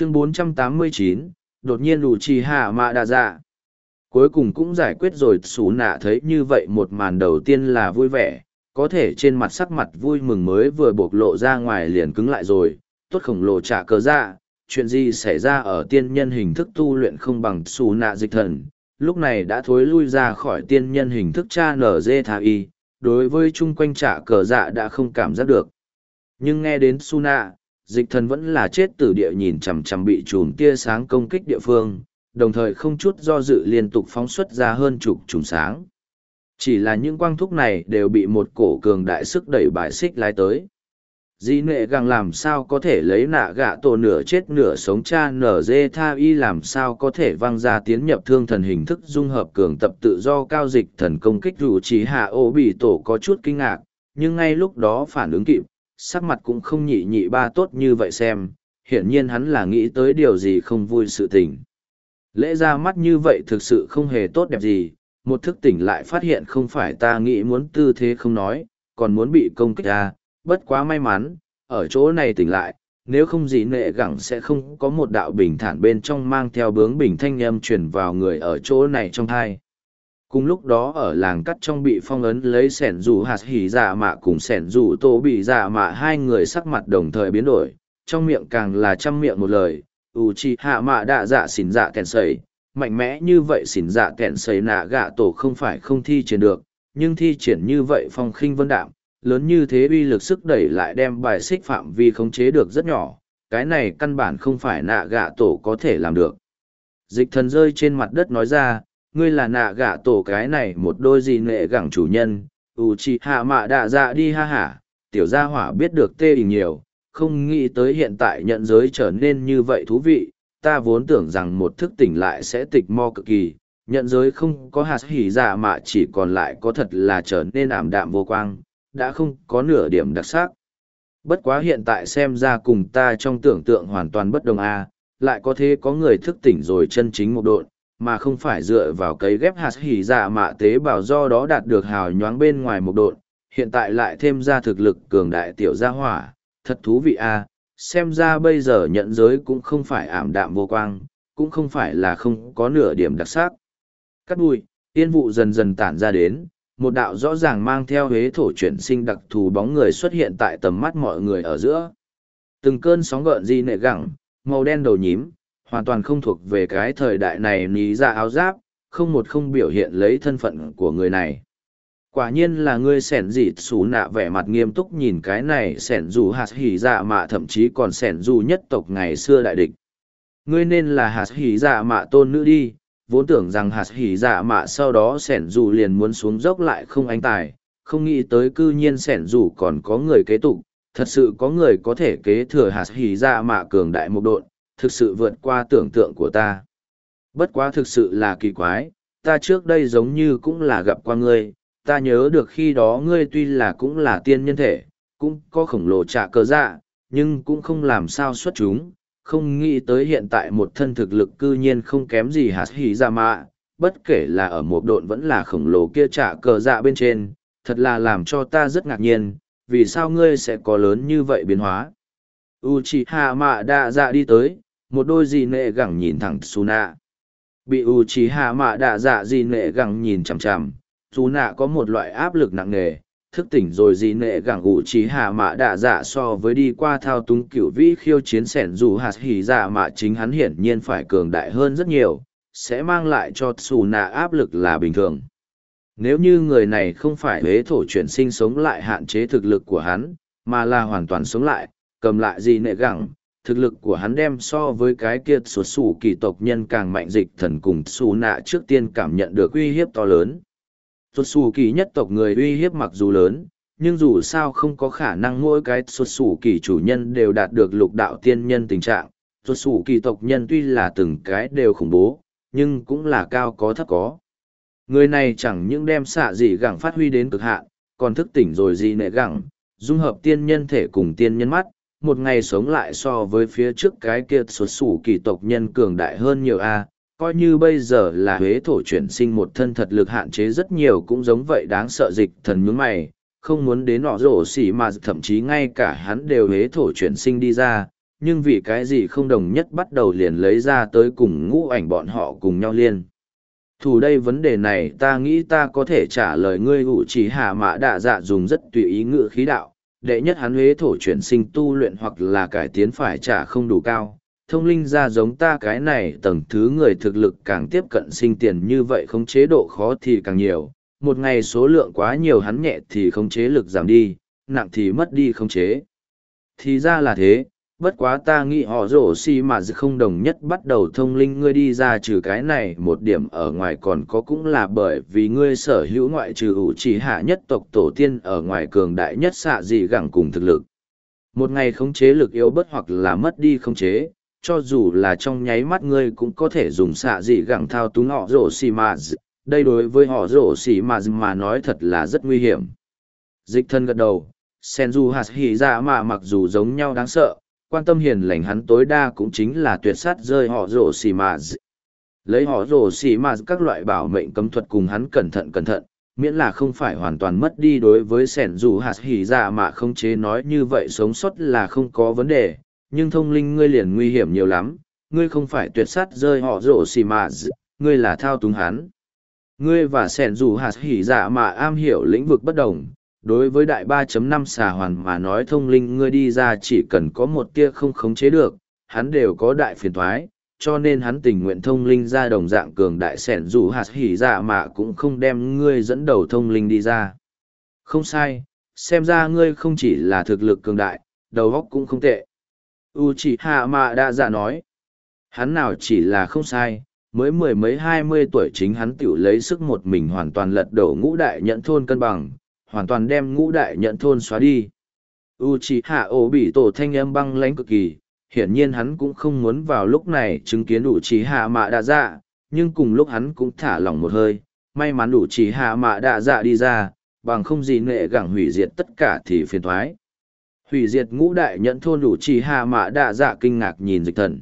chương 489, đột nhiên đủ trì hạ mạ đa dạ. Cuối cùng cũng giải quyết rồi xú nạ thấy như vậy một màn đầu tiên là vui vẻ, có thể trên mặt sắc mặt vui mừng mới vừa bộc lộ ra ngoài liền cứng lại rồi, tốt khổng lồ trả cờ ra, chuyện gì xảy ra ở tiên nhân hình thức tu luyện không bằng xú nạ dịch thần, lúc này đã thối lui ra khỏi tiên nhân hình thức cha nở dê thà y, đối với chung quanh trả cờ dạ đã không cảm giác được. Nhưng nghe đến Suna, dịch thần vẫn là chết tử địa nhìn chằm chằm bị chùm tia sáng công kích địa phương, đồng thời không chút do dự liên tục phóng xuất ra hơn chục chùm sáng. Chỉ là những quang thúc này đều bị một cổ cường đại sức đẩy bài xích lái tới. Dĩ nệ gàng làm sao có thể lấy nạ gạ tổ nửa chết nửa sống cha nở dê tha y làm sao có thể văng ra tiến nhập thương thần hình thức dung hợp cường tập tự do cao dịch thần công kích rủ trí hạ ô bị tổ có chút kinh ngạc, nhưng ngay lúc đó phản ứng kịp, sắc mặt cũng không nhị nhị ba tốt như vậy xem, hiển nhiên hắn là nghĩ tới điều gì không vui sự tình. Lễ ra mắt như vậy thực sự không hề tốt đẹp gì, một thức tỉnh lại phát hiện không phải ta nghĩ muốn tư thế không nói, còn muốn bị công kích ra, bất quá may mắn, ở chỗ này tỉnh lại, nếu không gì nệ gẳng sẽ không có một đạo bình thản bên trong mang theo bướng bình thanh âm truyền vào người ở chỗ này trong thai. Cùng lúc đó ở làng cắt trong bị phong ấn lấy sẻn rủ hạt hỉ dạ mạ cùng sẻn rủ tô bị dạ mạ hai người sắc mặt đồng thời biến đổi, trong miệng càng là trăm miệng một lời, ủ chi hạ mạ đạ dạ xỉn dạ kèn sầy, mạnh mẽ như vậy xỉn dạ kèn sầy nạ gạ tổ không phải không thi triển được, nhưng thi triển như vậy phong khinh vân đạm, lớn như thế uy lực sức đẩy lại đem bài xích phạm vi khống chế được rất nhỏ, cái này căn bản không phải nạ gạ tổ có thể làm được. Dịch thần rơi trên mặt đất nói ra, ngươi là nạ gạ tổ cái này một đôi gì nệ gẳng chủ nhân, ủ chi hạ mạ đạ dạ đi ha hả, tiểu gia hỏa biết được tê ý nhiều, không nghĩ tới hiện tại nhận giới trở nên như vậy thú vị, ta vốn tưởng rằng một thức tỉnh lại sẽ tịch mo cực kỳ, nhận giới không có hạt hỉ dạ mạ chỉ còn lại có thật là trở nên ảm đạm vô quang, đã không có nửa điểm đặc sắc. Bất quá hiện tại xem ra cùng ta trong tưởng tượng hoàn toàn bất đồng a, lại có thế có người thức tỉnh rồi chân chính một độn, mà không phải dựa vào cấy ghép hạt hỉ dạ mạ tế bào do đó đạt được hào nhoáng bên ngoài một độn, hiện tại lại thêm ra thực lực cường đại tiểu gia hỏa, thật thú vị a. xem ra bây giờ nhận giới cũng không phải ảm đạm vô quang, cũng không phải là không có nửa điểm đặc sắc. Cắt bụi, tiên vụ dần dần tản ra đến, một đạo rõ ràng mang theo huế thổ chuyển sinh đặc thù bóng người xuất hiện tại tầm mắt mọi người ở giữa. Từng cơn sóng gợn di nệ gẳng, màu đen đầu nhím, hoàn toàn không thuộc về cái thời đại này ní ra áo giáp, không một không biểu hiện lấy thân phận của người này. Quả nhiên là ngươi sẻn dịt xú nạ vẻ mặt nghiêm túc nhìn cái này sẻn dù hạt hỉ dạ mạ thậm chí còn sẻn dù nhất tộc ngày xưa đại địch. Ngươi nên là hạt hỉ dạ mạ tôn nữ đi, vốn tưởng rằng hạt hỉ dạ mạ sau đó sẻn dù liền muốn xuống dốc lại không anh tài, không nghĩ tới cư nhiên sẻn dù còn có người kế tục, thật sự có người có thể kế thừa hạt hỉ dạ mạ cường đại mục độn, thực sự vượt qua tưởng tượng của ta. Bất quá thực sự là kỳ quái, ta trước đây giống như cũng là gặp qua ngươi, ta nhớ được khi đó ngươi tuy là cũng là tiên nhân thể, cũng có khổng lồ trả cơ dạ, nhưng cũng không làm sao xuất chúng, không nghĩ tới hiện tại một thân thực lực cư nhiên không kém gì hạt hỉ ra mạ, bất kể là ở một độn vẫn là khổng lồ kia trả cờ dạ bên trên, thật là làm cho ta rất ngạc nhiên, vì sao ngươi sẽ có lớn như vậy biến hóa. Uchiha mạ đã dạ đi tới, một đôi gì nệ gẳng nhìn thẳng Suna. Bị ưu trí hạ mạ đạ dạ gì nệ gẳng nhìn chằm chằm, nạ có một loại áp lực nặng nề, thức tỉnh rồi gì nệ gẳng ủ trí hạ mạ đạ dạ so với đi qua thao túng cửu vĩ khiêu chiến sẻn dù hạt hỉ dạ mạ chính hắn hiển nhiên phải cường đại hơn rất nhiều sẽ mang lại cho xù nạ áp lực là bình thường nếu như người này không phải huế thổ chuyển sinh sống lại hạn chế thực lực của hắn mà là hoàn toàn sống lại cầm lại gì nệ gẳng thực lực của hắn đem so với cái kia xuất sủ kỳ tộc nhân càng mạnh dịch thần cùng xù nạ trước tiên cảm nhận được uy hiếp to lớn. Xuất sủ kỳ nhất tộc người uy hiếp mặc dù lớn, nhưng dù sao không có khả năng mỗi cái xuất sủ kỳ chủ nhân đều đạt được lục đạo tiên nhân tình trạng. Xuất sủ kỳ tộc nhân tuy là từng cái đều khủng bố, nhưng cũng là cao có thấp có. Người này chẳng những đem xạ dị gẳng phát huy đến cực hạn, còn thức tỉnh rồi gì nệ gẳng, dung hợp tiên nhân thể cùng tiên nhân mắt một ngày sống lại so với phía trước cái kia xuất xù kỳ tộc nhân cường đại hơn nhiều a coi như bây giờ là huế thổ chuyển sinh một thân thật lực hạn chế rất nhiều cũng giống vậy đáng sợ dịch thần nhướng mày không muốn đến nọ rổ xỉ mà thậm chí ngay cả hắn đều huế thổ chuyển sinh đi ra nhưng vì cái gì không đồng nhất bắt đầu liền lấy ra tới cùng ngũ ảnh bọn họ cùng nhau liên. Thủ đây vấn đề này ta nghĩ ta có thể trả lời ngươi ủ chỉ hạ mã đạ dạ dùng rất tùy ý ngự khí đạo, đệ nhất hắn huế thổ chuyển sinh tu luyện hoặc là cải tiến phải trả không đủ cao. Thông linh ra giống ta cái này tầng thứ người thực lực càng tiếp cận sinh tiền như vậy không chế độ khó thì càng nhiều. Một ngày số lượng quá nhiều hắn nhẹ thì không chế lực giảm đi, nặng thì mất đi không chế. Thì ra là thế, bất quá ta nghĩ họ rổ xi mà không đồng nhất bắt đầu thông linh ngươi đi ra trừ cái này một điểm ở ngoài còn có cũng là bởi vì ngươi sở hữu ngoại trừ ủ chỉ hạ nhất tộc tổ tiên ở ngoài cường đại nhất xạ dị gẳng cùng thực lực. Một ngày khống chế lực yếu bất hoặc là mất đi khống chế, cho dù là trong nháy mắt ngươi cũng có thể dùng xạ dị gẳng thao túng họ rổ xi mà đây đối với họ rổ xi mà mà nói thật là rất nguy hiểm. Dịch thân gật đầu sen du hạt hỉ ra mà mặc dù giống nhau đáng sợ quan tâm hiền lành hắn tối đa cũng chính là tuyệt sát rơi họ rổ xì mà lấy họ rổ xì mà các loại bảo mệnh cấm thuật cùng hắn cẩn thận cẩn thận, miễn là không phải hoàn toàn mất đi đối với sẻn dù hạt hỉ dạ mà không chế nói như vậy sống sót là không có vấn đề, nhưng thông linh ngươi liền nguy hiểm nhiều lắm, ngươi không phải tuyệt sát rơi họ rổ xì mà ngươi là thao túng hắn. Ngươi và sẻn dù hạt hỉ dạ mà am hiểu lĩnh vực bất đồng đối với đại 3.5 xà hoàn mà nói thông linh ngươi đi ra chỉ cần có một tia không khống chế được, hắn đều có đại phiền thoái, cho nên hắn tình nguyện thông linh ra đồng dạng cường đại sẻn dù hạt hỉ dạ mà cũng không đem ngươi dẫn đầu thông linh đi ra. Không sai, xem ra ngươi không chỉ là thực lực cường đại, đầu óc cũng không tệ. U chỉ hạ mạ đã dạ nói, hắn nào chỉ là không sai, mới mười mấy hai mươi tuổi chính hắn tiểu lấy sức một mình hoàn toàn lật đổ ngũ đại nhận thôn cân bằng, hoàn toàn đem ngũ đại nhận thôn xóa đi. Uchiha Obito thanh âm băng lãnh cực kỳ, hiển nhiên hắn cũng không muốn vào lúc này chứng kiến Uchiha Mạ Đạ Dạ, nhưng cùng lúc hắn cũng thả lỏng một hơi, may mắn Uchiha Mạ Đạ Dạ đi ra, bằng không gì nệ gẳng hủy diệt tất cả thì phiền thoái. Hủy diệt ngũ đại nhận thôn Uchiha Mạ Đạ Dạ kinh ngạc nhìn dịch thần.